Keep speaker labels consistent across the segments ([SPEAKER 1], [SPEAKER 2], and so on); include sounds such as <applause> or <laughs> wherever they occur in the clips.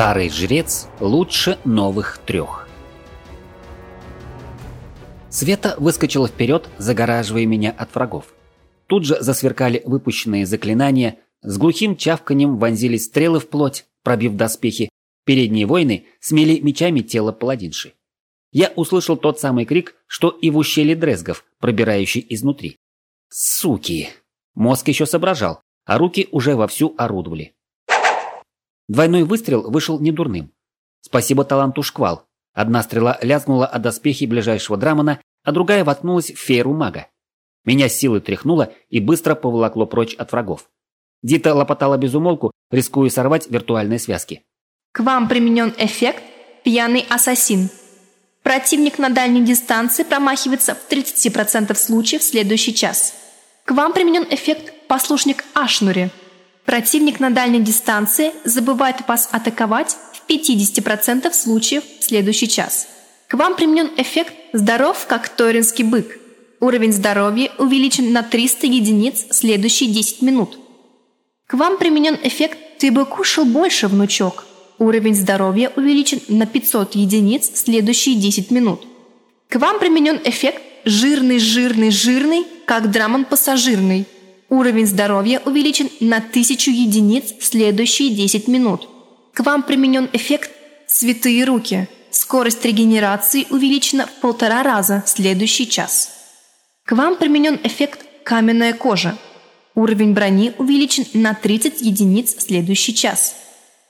[SPEAKER 1] Старый жрец лучше новых трех. Света выскочила вперед, загораживая меня от врагов. Тут же засверкали выпущенные заклинания, с глухим чавканем вонзились стрелы в плоть, пробив доспехи. Передние воины смели мечами тело паладинши. Я услышал тот самый крик, что и в ущелье дрезгов, пробирающий изнутри. Суки! Мозг еще соображал, а руки уже вовсю орудовали. Двойной выстрел вышел недурным. Спасибо таланту шквал. Одна стрела лязгнула о доспехи ближайшего драмона, а другая воткнулась в фейру мага. Меня силой тряхнуло и быстро поволокло прочь от врагов. Дита лопотала безумолку, рискуя сорвать виртуальные связки.
[SPEAKER 2] К вам применен эффект «Пьяный ассасин». Противник на дальней дистанции промахивается в 30% случаев в следующий час. К вам применен эффект «Послушник Ашнури». Противник на дальней дистанции забывает вас атаковать в 50% случаев в следующий час. К вам применен эффект «Здоров, как торинский бык». Уровень здоровья увеличен на 300 единиц следующие 10 минут. К вам применен эффект «Ты бы кушал больше, внучок». Уровень здоровья увеличен на 500 единиц следующие 10 минут. К вам применен эффект «Жирный, жирный, жирный, как драмон пассажирный». Уровень здоровья увеличен на 1000 единиц в следующие 10 минут. К вам применен эффект «Святые руки». Скорость регенерации увеличена в полтора раза в следующий час. К вам применен эффект «Каменная кожа». Уровень брони увеличен на 30 единиц в следующий час.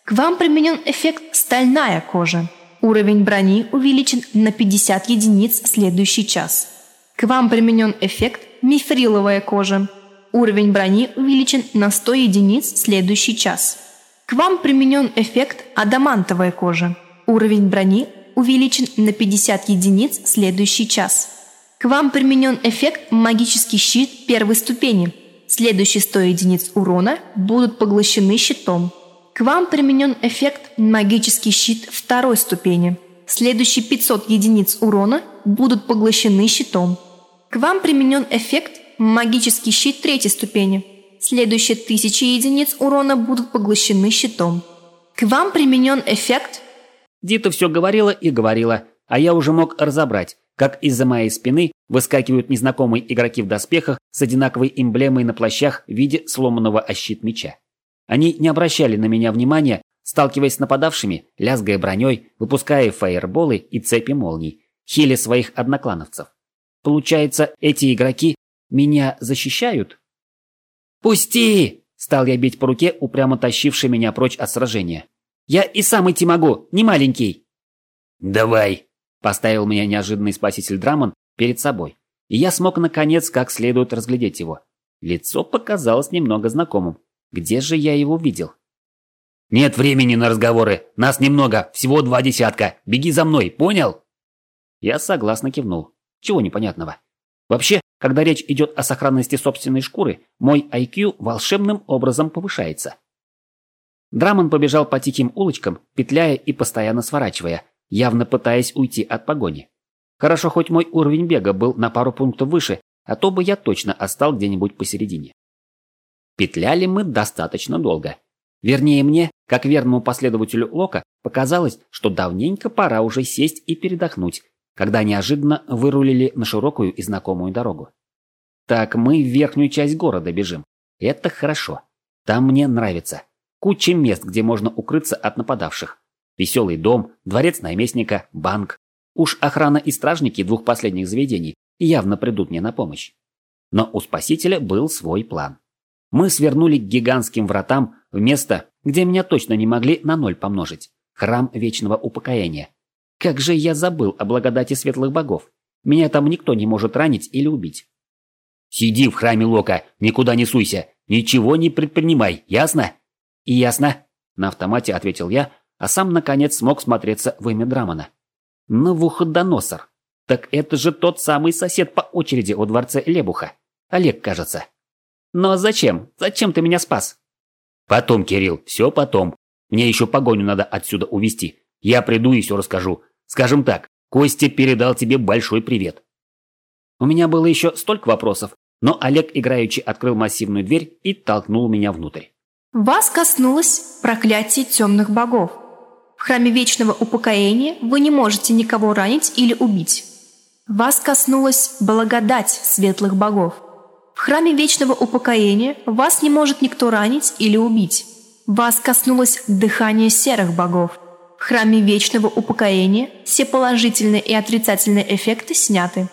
[SPEAKER 2] К вам применен эффект «Стальная кожа». Уровень брони увеличен на 50 единиц в следующий час. К вам применен эффект «Мифриловая кожа». Уровень брони увеличен на 100 единиц в следующий час. К вам применен эффект «Адамантовая кожа». Уровень брони увеличен на 50 единиц в следующий час. К вам применен эффект «Магический щит первой ступени». Следующие 100 единиц урона будут поглощены щитом. К вам применен эффект «Магический щит второй ступени». Следующие 500 единиц урона будут поглощены щитом. К вам применен эффект Магический щит третьей ступени. Следующие тысячи единиц урона будут поглощены щитом. К вам применен эффект...
[SPEAKER 1] Дита все говорила и говорила, а я уже мог разобрать, как из-за моей спины выскакивают незнакомые игроки в доспехах с одинаковой эмблемой на плащах в виде сломанного о щит меча. Они не обращали на меня внимания, сталкиваясь с нападавшими, лязгая броней, выпуская фаерболы и цепи молний, хили своих одноклановцев. Получается, эти игроки меня защищают? «Пусти!» – стал я бить по руке, упрямо тащивший меня прочь от сражения. «Я и сам идти могу, не маленький!» «Давай!» – поставил меня неожиданный спаситель Драмон перед собой. И я смог, наконец, как следует разглядеть его. Лицо показалось немного знакомым. Где же я его видел? «Нет времени на разговоры. Нас немного, всего два десятка. Беги за мной, понял?» Я согласно кивнул. Чего непонятного? Вообще, когда речь идет о сохранности собственной шкуры, мой IQ волшебным образом повышается. Драмон побежал по тихим улочкам, петляя и постоянно сворачивая, явно пытаясь уйти от погони. Хорошо, хоть мой уровень бега был на пару пунктов выше, а то бы я точно остал где-нибудь посередине. Петляли мы достаточно долго. Вернее, мне, как верному последователю Лока, показалось, что давненько пора уже сесть и передохнуть, когда неожиданно вырулили на широкую и знакомую дорогу. Так, мы в верхнюю часть города бежим. Это хорошо. Там мне нравится. Куча мест, где можно укрыться от нападавших. Веселый дом, дворец наместника, банк. Уж охрана и стражники двух последних заведений явно придут мне на помощь. Но у спасителя был свой план. Мы свернули к гигантским вратам в место, где меня точно не могли на ноль помножить. Храм вечного упокоения, как же я забыл о благодати светлых богов. Меня там никто не может ранить или убить. Сиди в храме Лока, никуда не суйся, ничего не предпринимай, ясно? И ясно, на автомате ответил я, а сам наконец смог смотреться в имя Драмона. Навуходоносор. Так это же тот самый сосед по очереди у дворце Лебуха. Олег, кажется. Но зачем? Зачем ты меня спас? Потом, Кирилл, все потом. Мне еще погоню надо отсюда увести. Я приду и все расскажу. Скажем так, Костя передал тебе большой привет. У меня было еще столько вопросов, но Олег играючи открыл массивную дверь и толкнул меня внутрь.
[SPEAKER 2] Вас коснулось проклятие темных богов. В храме вечного упокоения вы не можете никого ранить или убить. Вас коснулась благодать светлых богов. В храме вечного упокоения вас не может никто ранить или убить. Вас коснулось дыхание серых богов. В храме вечного упокоения все положительные и отрицательные эффекты сняты.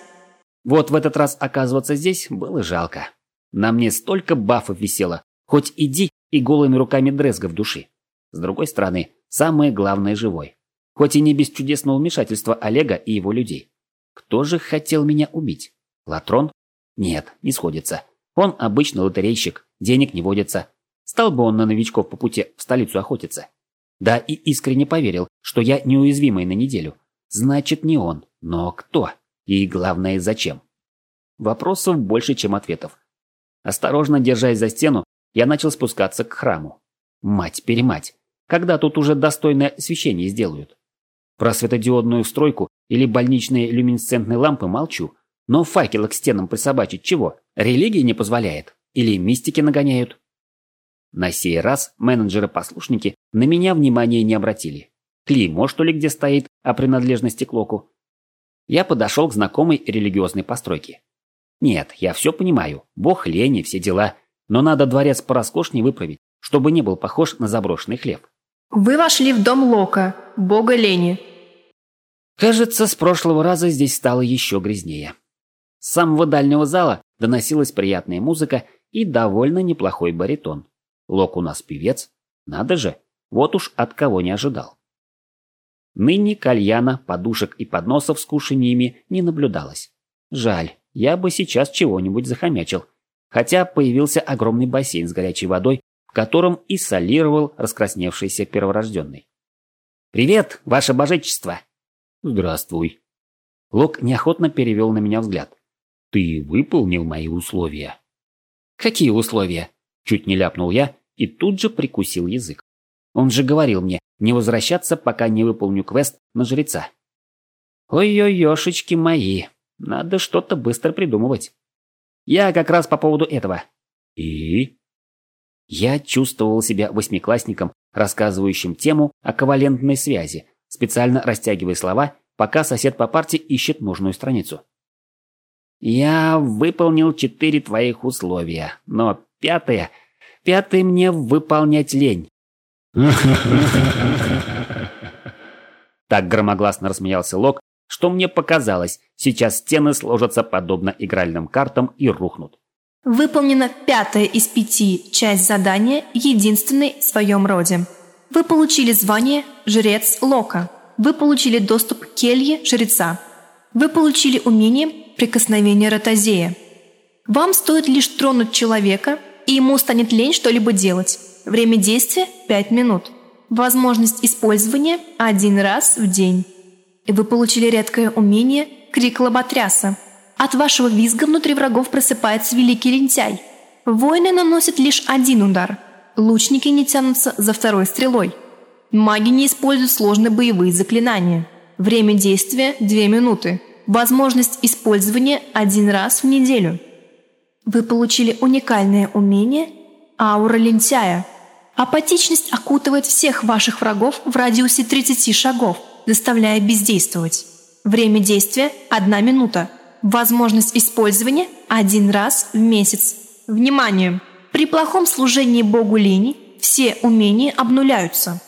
[SPEAKER 1] Вот в этот раз оказываться здесь было жалко. На мне столько бафов висело, хоть иди и голыми руками дрезга в души. С другой стороны, самое главное живой. Хоть и не без чудесного вмешательства Олега и его людей. Кто же хотел меня убить? Латрон? Нет, не сходится. Он обычный лотерейщик, денег не водится. Стал бы он на новичков по пути в столицу охотиться. Да и искренне поверил, что я неуязвимый на неделю. Значит, не он. Но кто? И главное, зачем? Вопросов больше, чем ответов. Осторожно держась за стену, я начал спускаться к храму. Мать-перемать. Когда тут уже достойное освещение сделают? Про светодиодную встройку или больничные люминесцентные лампы молчу. Но факелы к стенам присобачить чего? Религия не позволяет? Или мистики нагоняют? На сей раз менеджеры-послушники на меня внимания не обратили. Клеймо, что ли, где стоит о принадлежности к Локу? Я подошел к знакомой религиозной постройке. Нет, я все понимаю. Бог лени, все дела. Но надо дворец пороскошней выправить, чтобы не был похож на заброшенный хлеб.
[SPEAKER 2] Вы вошли в дом Лока, бога лени.
[SPEAKER 1] Кажется, с прошлого раза здесь стало еще грязнее. С самого дальнего зала доносилась приятная музыка и довольно неплохой баритон. Лок у нас певец. Надо же, вот уж от кого не ожидал. Ныне кальяна, подушек и подносов с кушаньями не наблюдалось. Жаль, я бы сейчас чего-нибудь захомячил. Хотя появился огромный бассейн с горячей водой, в котором и солировал раскрасневшийся перворожденный. «Привет, ваше божечество!» «Здравствуй!» Лок неохотно перевел на меня взгляд. «Ты выполнил мои условия?» «Какие условия?» Чуть не ляпнул я и тут же прикусил язык. Он же говорил мне не возвращаться, пока не выполню квест на жреца. Ой-ой-ешечки мои, надо что-то быстро придумывать. Я как раз по поводу этого. И? Я чувствовал себя восьмиклассником, рассказывающим тему о ковалентной связи, специально растягивая слова, пока сосед по парте ищет нужную страницу. Я выполнил четыре твоих условия, но пятое... Пятое мне выполнять лень. <laughs> Так громогласно рассмеялся Лок, что мне показалось, сейчас стены сложатся подобно игральным картам и рухнут.
[SPEAKER 2] Выполнена пятая из пяти часть задания, единственной в своем роде. Вы получили звание «Жрец Лока». Вы получили доступ к келье жреца. Вы получили умение прикосновения ротозея. Вам стоит лишь тронуть человека, и ему станет лень что-либо делать. Время действия – 5 минут. Возможность использования – один раз в день. И вы получили редкое умение «Крик лоботряса». От вашего визга внутри врагов просыпается великий лентяй. Воины наносят лишь один удар. Лучники не тянутся за второй стрелой. Маги не используют сложные боевые заклинания. Время действия – 2 минуты. Возможность использования один раз в неделю. Вы получили уникальное умение «Аура лентяя». Апатичность окутывает всех ваших врагов в радиусе 30 шагов, заставляя бездействовать. Время действия – 1 минута. Возможность использования – один раз в месяц. Внимание! При плохом служении богу лени все умения обнуляются.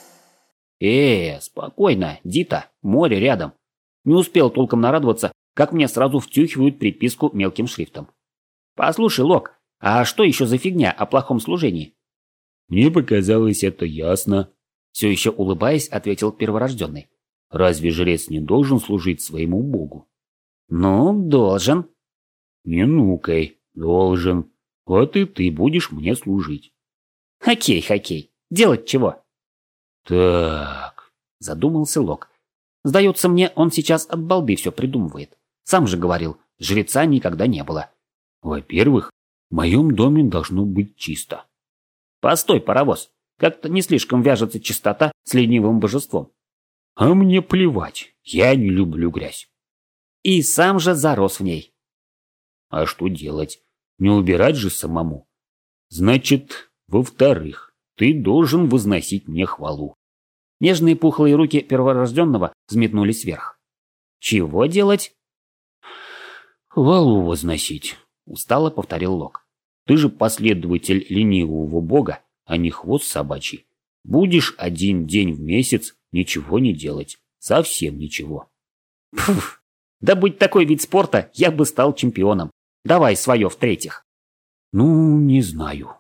[SPEAKER 1] Э, спокойно, Дита, море рядом. Не успел толком нарадоваться, как мне сразу втюхивают приписку мелким шрифтом. Послушай, Лок, а что еще за фигня о плохом служении?
[SPEAKER 3] Мне показалось это ясно.
[SPEAKER 1] Все еще улыбаясь, ответил перворожденный.
[SPEAKER 3] Разве жрец не должен служить своему богу?
[SPEAKER 1] Ну, должен.
[SPEAKER 3] Не нукай, должен. Вот и ты будешь мне служить.
[SPEAKER 1] Хоккей, хоккей. Делать чего?
[SPEAKER 3] Так,
[SPEAKER 1] задумался Лок. Сдается мне, он сейчас от балды все придумывает. Сам же говорил, жреца никогда не было.
[SPEAKER 3] Во-первых, в моем доме должно быть чисто.
[SPEAKER 1] Постой, паровоз. Как-то не слишком вяжется чистота с ленивым божеством.
[SPEAKER 3] А мне плевать. Я не люблю грязь.
[SPEAKER 1] И сам же зарос в ней.
[SPEAKER 3] А что делать? Не убирать же самому. Значит, во-вторых, ты должен возносить мне хвалу.
[SPEAKER 1] Нежные пухлые руки перворожденного взметнулись вверх. «Чего делать?»
[SPEAKER 3] «Валу возносить», — устало повторил Лок. «Ты же последователь ленивого бога, а не хвост собачий. Будешь один день в месяц ничего не делать. Совсем ничего».
[SPEAKER 1] Пф, да будь такой вид спорта, я бы стал чемпионом. Давай свое в-третьих.
[SPEAKER 3] Ну, не знаю.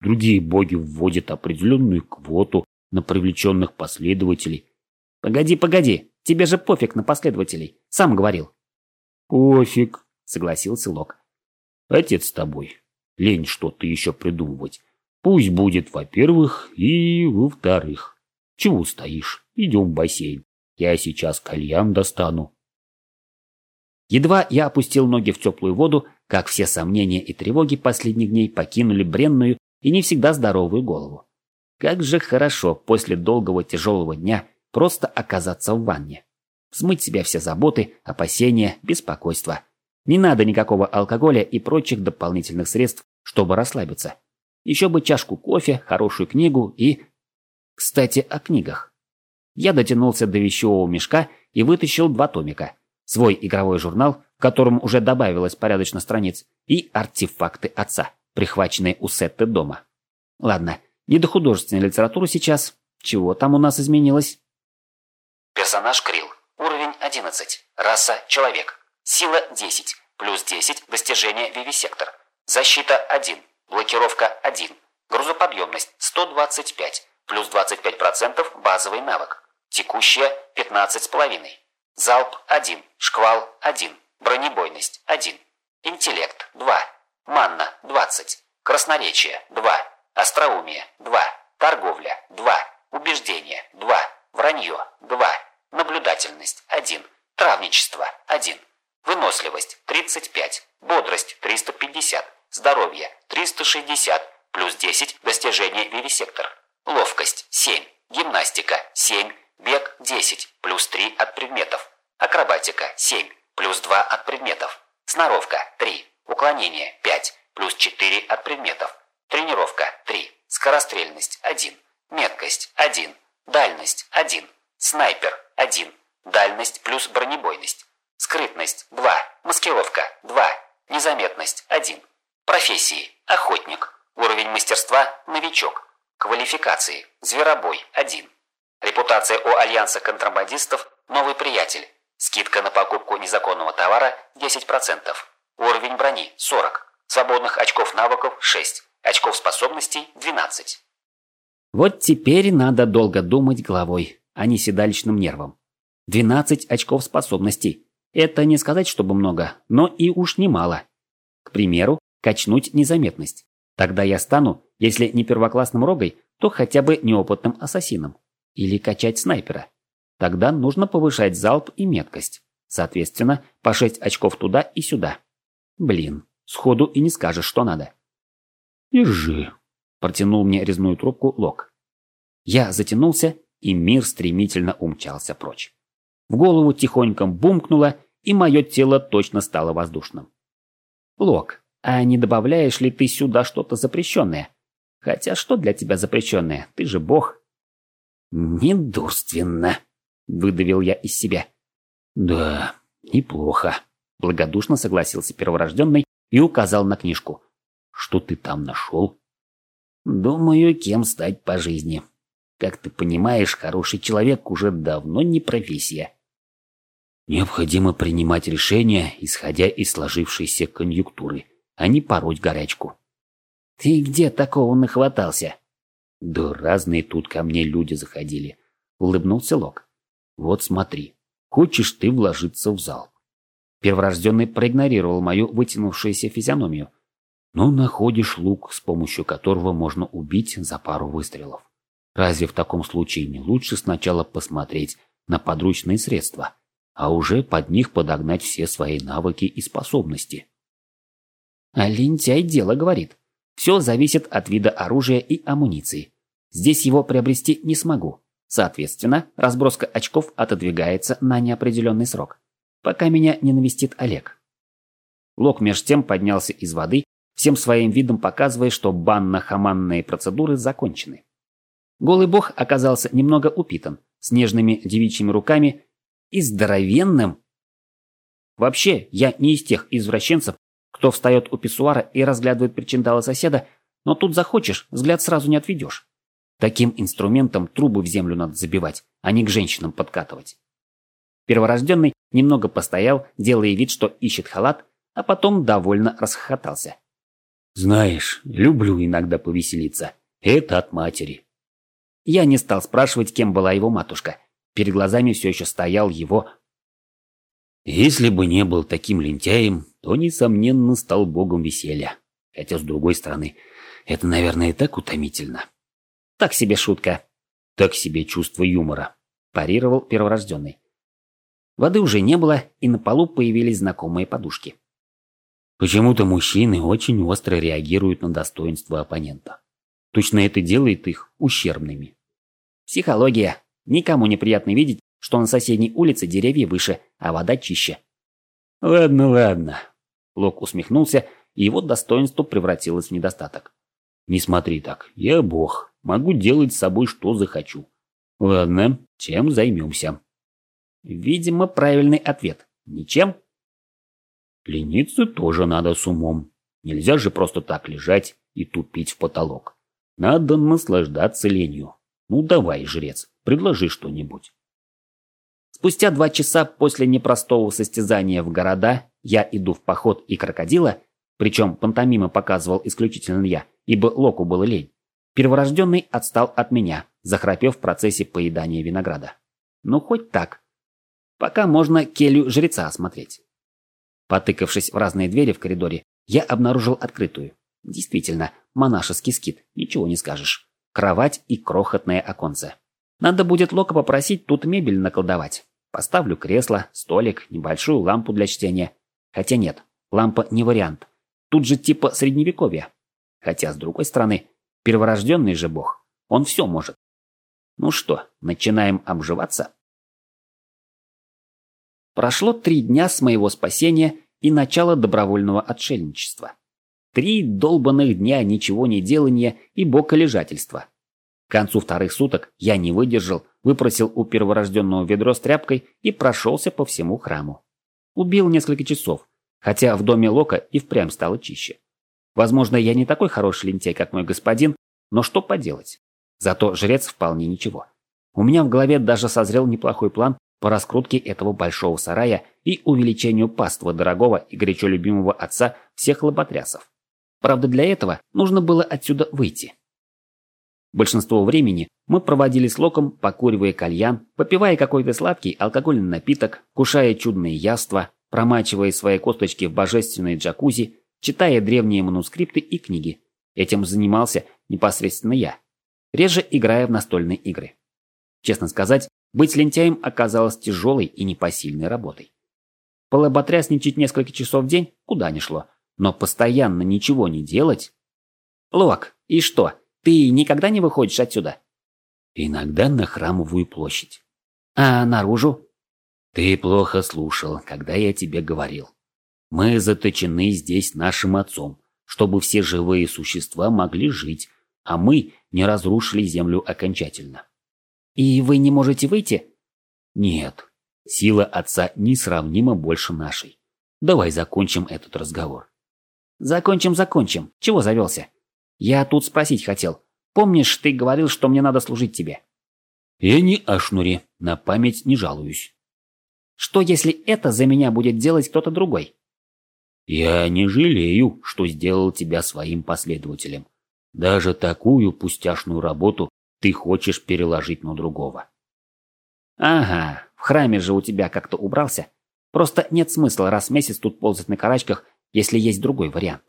[SPEAKER 3] Другие боги вводят определенную квоту на привлеченных последователей.
[SPEAKER 1] Погоди, погоди, тебе же пофиг на последователей, сам говорил.
[SPEAKER 3] Пофиг, согласился Лок. Отец с тобой. Лень что-то еще придумывать. Пусть будет, во-первых, и во-вторых. Чего стоишь? Идем в бассейн. Я сейчас кальян достану.
[SPEAKER 1] Едва я опустил ноги в теплую воду, как все сомнения и тревоги последних дней покинули бренную и не всегда здоровую голову. Как же хорошо после долгого тяжелого дня просто оказаться в ванне. Смыть себя все заботы, опасения, беспокойства. Не надо никакого алкоголя и прочих дополнительных средств, чтобы расслабиться. Еще бы чашку кофе, хорошую книгу и... Кстати, о книгах. Я дотянулся до вещевого мешка и вытащил два томика. Свой игровой журнал, в котором уже добавилось порядочно страниц, и артефакты отца, прихваченные у Сетты дома. Ладно, не до художественной литературы сейчас. Чего там у нас изменилось?
[SPEAKER 4] Персонаж Крил. Уровень 11. Раса – человек. Сила – 10. Плюс 10 – достижение вивисектор. Защита – 1. Блокировка – 1. Грузоподъемность – 125. Плюс 25% базовый навык. Текущая – 15,5. Залп – 1. Шквал – 1. Бронебойность – 1. Интеллект – 2. Манна – 20. Красноречие – 2. Остроумие – 2. Торговля – 2. Убеждение – 2. Вранье – 2. Наблюдательность – 1. Травничество – 1. Выносливость – 35. Бодрость – 350. Здоровье – 360. Плюс 10 достижение вивисектор. Ловкость – 7. Гимнастика – 7. Бег – 10. Плюс 3 от предметов. Акробатика – 7. Плюс 2 от предметов. Сноровка – 3. Уклонение – 5. Плюс 4 от предметов. Тренировка – 3. Скорострельность – 1. Меткость – 1. Дальность – 1. Снайпер – 1. Дальность плюс бронебойность. Скрытность – 2. Маскировка – 2. Незаметность – 1. Профессии – охотник. Уровень мастерства – новичок. Квалификации – зверобой – 1. Репутация у Альянса контрабандистов – новый приятель. Скидка на покупку незаконного товара – 10%. Уровень брони – 40. Свободных очков навыков – 6. Очков способностей – 12.
[SPEAKER 1] Вот теперь надо долго думать головой, а не седалищным нервом. 12 очков способностей. Это не сказать, чтобы много, но и уж немало. К примеру, качнуть незаметность. Тогда я стану, если не первоклассным рогой, то хотя бы неопытным ассасином. Или качать снайпера. Тогда нужно повышать залп и меткость. Соответственно, по 6 очков туда и сюда. Блин, сходу и не скажешь, что надо.
[SPEAKER 3] «Держи», –
[SPEAKER 1] протянул мне резную трубку Лок. Я затянулся, и мир стремительно умчался прочь. В голову тихонько бумкнуло, и мое тело точно стало воздушным. Лок, а не добавляешь ли ты сюда что-то запрещенное? Хотя что для тебя запрещенное? Ты же бог. Недурственно, выдавил я из себя.
[SPEAKER 3] Да, неплохо,
[SPEAKER 1] благодушно согласился перворожденный и указал на книжку.
[SPEAKER 3] Что ты там нашел?
[SPEAKER 1] Думаю, кем стать по жизни. Как ты понимаешь, хороший человек уже давно не профессия.
[SPEAKER 3] Необходимо принимать решения, исходя из сложившейся конъюнктуры, а не пороть горячку.
[SPEAKER 1] Ты где такого нахватался?
[SPEAKER 3] Да разные тут ко мне люди заходили. Улыбнулся Лок. Вот смотри, хочешь ты вложиться в зал.
[SPEAKER 1] Перворожденный проигнорировал мою вытянувшуюся физиономию –
[SPEAKER 3] но находишь лук, с помощью которого можно убить за пару выстрелов. Разве в таком случае не лучше сначала посмотреть на подручные средства, а уже под них подогнать все свои навыки и способности?
[SPEAKER 1] А лентяй дело говорит. Все зависит от вида оружия и амуниции. Здесь его приобрести не смогу. Соответственно, разброска очков отодвигается на неопределенный срок, пока меня не навестит Олег. Лок меж тем поднялся из воды всем своим видом показывая, что банно-хаманные процедуры закончены. Голый бог оказался немного упитан, с нежными девичьими руками и здоровенным. Вообще, я не из тех извращенцев, кто встает у писсуара и разглядывает причиндалы соседа, но тут захочешь, взгляд сразу не отведешь. Таким инструментом трубы в землю надо забивать, а не к женщинам подкатывать. Перворожденный немного постоял, делая вид, что ищет халат, а потом довольно расхохотался.
[SPEAKER 3] «Знаешь, люблю иногда повеселиться. Это от матери».
[SPEAKER 1] Я не стал спрашивать, кем была его матушка. Перед глазами все еще стоял его...
[SPEAKER 3] Если бы не был таким лентяем, то, несомненно, стал богом веселья. Хотя, с другой стороны, это, наверное, и так утомительно.
[SPEAKER 1] Так себе шутка.
[SPEAKER 3] Так себе чувство юмора.
[SPEAKER 1] Парировал перворожденный. Воды уже не было, и на полу появились знакомые подушки.
[SPEAKER 3] Почему-то мужчины очень остро реагируют на достоинство оппонента. Точно это делает их ущербными.
[SPEAKER 1] Психология. Никому не приятно видеть, что на соседней улице деревья выше, а вода чище.
[SPEAKER 3] Ладно, ладно.
[SPEAKER 1] Лок усмехнулся, и его достоинство превратилось в недостаток.
[SPEAKER 3] Не смотри так, я бог, могу делать с собой что захочу. Ладно, чем займемся?
[SPEAKER 1] Видимо, правильный ответ. Ничем.
[SPEAKER 3] Лениться тоже надо с умом. Нельзя же просто так лежать и тупить в потолок. Надо наслаждаться ленью. Ну давай, жрец, предложи что-нибудь.
[SPEAKER 1] Спустя два часа после непростого состязания в города я иду в поход и крокодила, причем пантомимы показывал исключительно я, ибо Локу было лень. Перворожденный отстал от меня, захрапев в процессе поедания винограда. Ну, хоть так. Пока можно келью жреца осмотреть. Потыкавшись в разные двери в коридоре, я обнаружил открытую. Действительно, монашеский скит, ничего не скажешь. Кровать и крохотное оконце. Надо будет Лока попросить тут мебель наколдовать. Поставлю кресло, столик, небольшую лампу для чтения. Хотя нет, лампа не вариант. Тут же типа средневековья. Хотя, с другой стороны, перворожденный же бог. Он все может. Ну что, начинаем обживаться? Прошло три дня с моего спасения и начала добровольного отшельничества. Три долбанных дня ничего не делания и боколежательства. К концу вторых суток я не выдержал, выпросил у перворожденного ведро с тряпкой и прошелся по всему храму. Убил несколько часов, хотя в доме Лока и впрямь стало чище. Возможно, я не такой хороший лентяй, как мой господин, но что поделать. Зато жрец вполне ничего. У меня в голове даже созрел неплохой план по раскрутке этого большого сарая и увеличению паства дорогого и горячо любимого отца всех лоботрясов. Правда, для этого нужно было отсюда выйти. Большинство времени мы проводили с Локом, покуривая кальян, попивая какой-то сладкий алкогольный напиток, кушая чудные яства, промачивая свои косточки в божественной джакузи, читая древние манускрипты и книги. Этим занимался непосредственно я, реже играя в настольные игры. Честно сказать, быть лентяем оказалось тяжелой и непосильной работой. Полоботрясничать несколько часов в день куда ни шло, но постоянно ничего не делать... Лок, и что, ты никогда не выходишь отсюда?
[SPEAKER 3] Иногда на храмовую площадь.
[SPEAKER 1] А наружу?
[SPEAKER 3] Ты плохо слушал, когда я тебе говорил. Мы заточены здесь нашим отцом, чтобы все живые существа могли жить, а мы не разрушили землю окончательно.
[SPEAKER 1] И вы не можете выйти?
[SPEAKER 3] Нет. Сила отца несравнима больше нашей. Давай закончим этот разговор.
[SPEAKER 1] Закончим, закончим. Чего завелся? Я тут спросить хотел. Помнишь, ты говорил, что мне надо служить тебе?
[SPEAKER 3] Я не о шнуре, на память не жалуюсь.
[SPEAKER 1] Что, если это за меня будет делать кто-то другой?
[SPEAKER 3] Я не жалею, что сделал тебя своим последователем. Даже такую пустяшную работу ты хочешь переложить на другого.
[SPEAKER 1] Ага, в храме же у тебя как-то убрался. Просто нет смысла раз в месяц тут ползать на карачках, если есть другой вариант.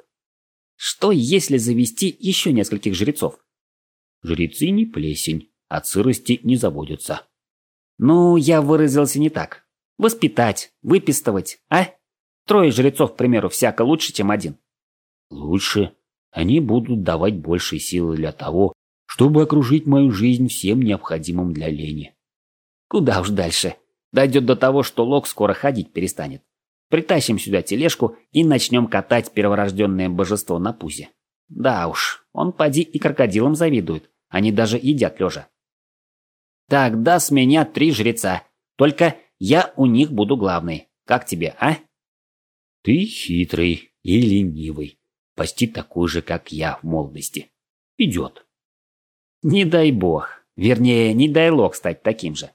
[SPEAKER 1] Что если завести еще нескольких жрецов?
[SPEAKER 3] Жрецы не плесень, от сырости не заводятся.
[SPEAKER 1] Ну, я выразился не так. Воспитать, выпистывать, а? Трое жрецов, к примеру, всяко лучше, чем один.
[SPEAKER 3] Лучше. Они будут давать больше силы для того, чтобы окружить мою жизнь всем необходимым для лени.
[SPEAKER 1] Куда уж дальше. Дойдет до того, что Лок скоро ходить перестанет. Притащим сюда тележку и начнем катать перворожденное божество на пузе. Да уж, он поди и крокодилам завидует, Они даже едят лежа. Тогда с меня три жреца. Только я у них буду главный. Как тебе, а?
[SPEAKER 3] Ты хитрый и ленивый. Почти такой же, как я в молодости. Идет.
[SPEAKER 1] Не дай бог. Вернее, не дай лог стать таким же.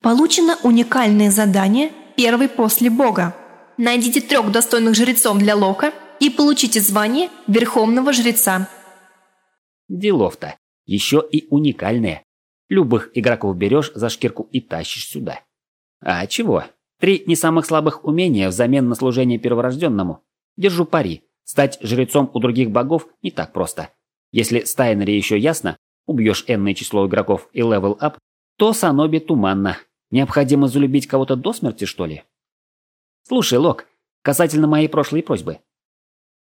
[SPEAKER 2] Получено уникальное задание «Первый после Бога». Найдите трех достойных жрецов для Лока и получите звание Верховного Жреца.
[SPEAKER 1] Делов-то. Еще и уникальное. Любых игроков берешь за шкирку и тащишь сюда. А чего? Три не самых слабых умения взамен на служение перворожденному. Держу пари. Стать жрецом у других богов не так просто. Если с Тайнери еще ясно, убьешь энное число игроков и level up, то Саноби туманно. Необходимо залюбить кого-то до смерти, что ли? Слушай, Лок, касательно моей прошлой просьбы.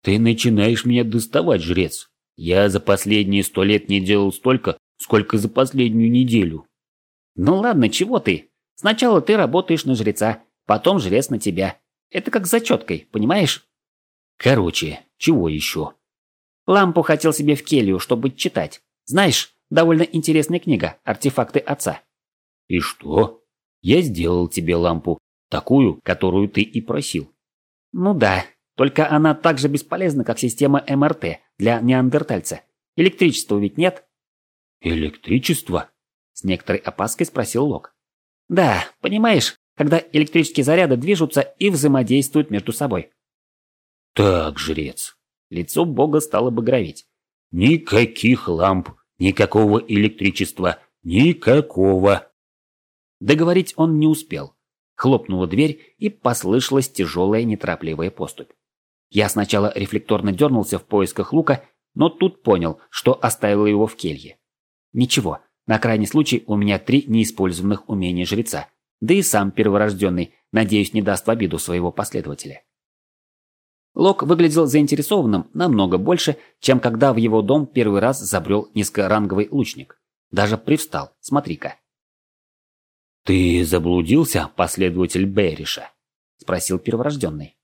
[SPEAKER 3] Ты начинаешь меня доставать, жрец. Я за последние сто лет не делал столько, сколько за последнюю неделю.
[SPEAKER 1] Ну ладно, чего ты? Сначала ты работаешь на жреца, потом жрец на тебя. Это как зачеткой, понимаешь?
[SPEAKER 3] Короче, чего еще?
[SPEAKER 1] Лампу хотел себе в келью, чтобы читать. Знаешь, довольно интересная книга «Артефакты отца».
[SPEAKER 3] И что? Я сделал тебе лампу, такую, которую ты и просил.
[SPEAKER 1] Ну да, только она так же бесполезна, как система МРТ для неандертальца. Электричества ведь нет?
[SPEAKER 3] Электричество?
[SPEAKER 1] С некоторой опаской спросил Лок. Да, понимаешь, когда электрические заряды движутся и взаимодействуют между собой.
[SPEAKER 3] Так, жрец.
[SPEAKER 1] Лицо бога стало багроветь.
[SPEAKER 3] Никаких ламп, никакого электричества, никакого.
[SPEAKER 1] Договорить он не успел. Хлопнула дверь, и послышалась тяжелая неторопливая поступь. Я сначала рефлекторно дернулся в поисках лука, но тут понял, что оставил его в келье. Ничего, на крайний случай у меня три неиспользованных умения жреца, да и сам перворожденный, надеюсь, не даст в обиду своего последователя. Лок выглядел заинтересованным намного больше, чем когда в его дом первый раз забрел низкоранговый лучник. Даже привстал, смотри-ка.
[SPEAKER 3] «Ты заблудился, последователь Бериша?» – спросил перворожденный.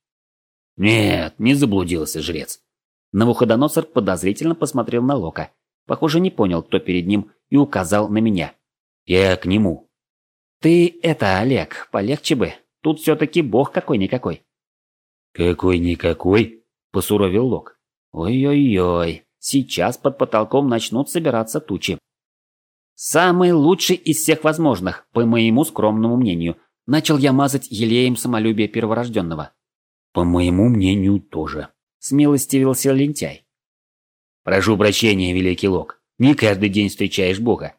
[SPEAKER 1] «Нет, не заблудился, жрец». Навуходоносор подозрительно посмотрел на Лока. Похоже, не понял, кто перед ним, и указал на меня.
[SPEAKER 3] «Я к нему».
[SPEAKER 1] «Ты это, Олег, полегче бы. Тут все-таки бог какой-никакой».
[SPEAKER 3] «Какой-никакой?» – посуровил Лок.
[SPEAKER 1] «Ой-ой-ой, сейчас под потолком начнут собираться тучи. Самый лучший из всех возможных, по моему скромному мнению. Начал я мазать елеем самолюбие перворожденного.
[SPEAKER 3] По моему мнению, тоже.
[SPEAKER 1] Смилостивился лентяй.
[SPEAKER 3] Прошу прощения, великий Лок. Не каждый день встречаешь Бога.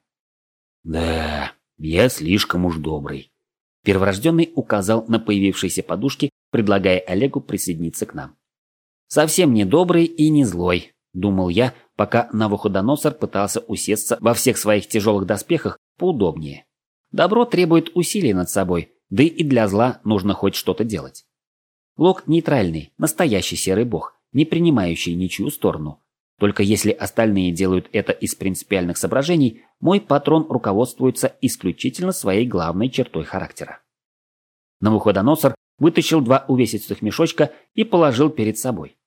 [SPEAKER 1] Да, я слишком уж добрый. Перворожденный указал на появившиеся подушки, предлагая Олегу присоединиться к нам. Совсем не добрый и не злой, думал я, пока Навуходоносор пытался усесться во всех своих тяжелых доспехах поудобнее. Добро требует усилий над собой, да и для зла нужно хоть что-то делать. Лок нейтральный, настоящий серый бог, не принимающий ничью сторону. Только если остальные делают это из принципиальных соображений, мой патрон руководствуется исключительно своей главной чертой характера. Навуходоносор вытащил два увесистых мешочка и положил перед собой.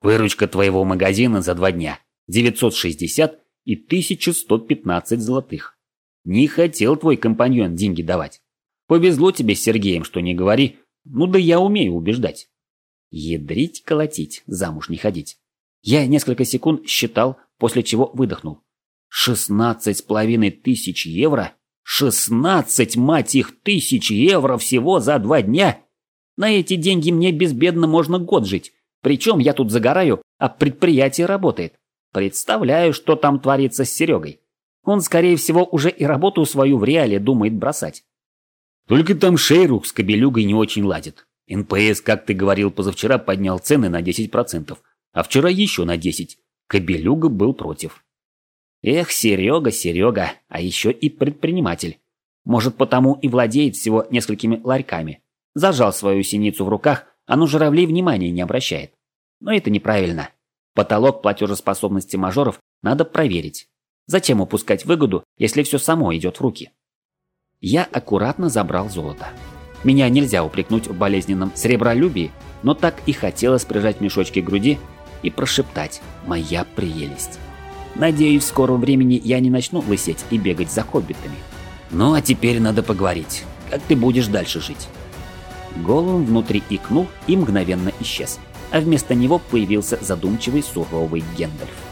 [SPEAKER 1] Выручка твоего магазина за два дня. 960 и 1115 золотых. Не хотел твой компаньон деньги давать. Повезло тебе с Сергеем, что не говори. Ну да я умею убеждать. Ядрить, колотить, замуж не ходить. Я несколько секунд считал, после чего выдохнул. Шестнадцать с половиной тысяч евро? Шестнадцать, мать их, тысяч евро всего за два дня? На эти деньги мне безбедно можно год жить. Причем я тут загораю, а предприятие работает. Представляю, что там творится с Серегой. Он, скорее всего, уже и работу свою в реале думает бросать.
[SPEAKER 3] Только там Шейрух с Кобелюгой не очень ладит. НПС, как ты говорил позавчера, поднял цены на 10%, а вчера еще на 10%. Кобелюга был против.
[SPEAKER 1] Эх, Серега, Серега, а еще и предприниматель. Может, потому и владеет всего несколькими ларьками. Зажал свою синицу в руках, а на журавлей внимания не обращает. Но это неправильно. Потолок платежеспособности мажоров надо проверить. Зачем упускать выгоду, если все само идет в руки? Я аккуратно забрал золото. Меня нельзя упрекнуть в болезненном сребролюбии, но так и хотелось прижать мешочки к груди и прошептать «Моя прелесть». Надеюсь, в скором времени я не начну лысеть и бегать за хоббитами. Ну а теперь надо поговорить. Как ты будешь дальше жить?» Голум внутри икнул и мгновенно исчез, а вместо него появился задумчивый суровый Гендальф.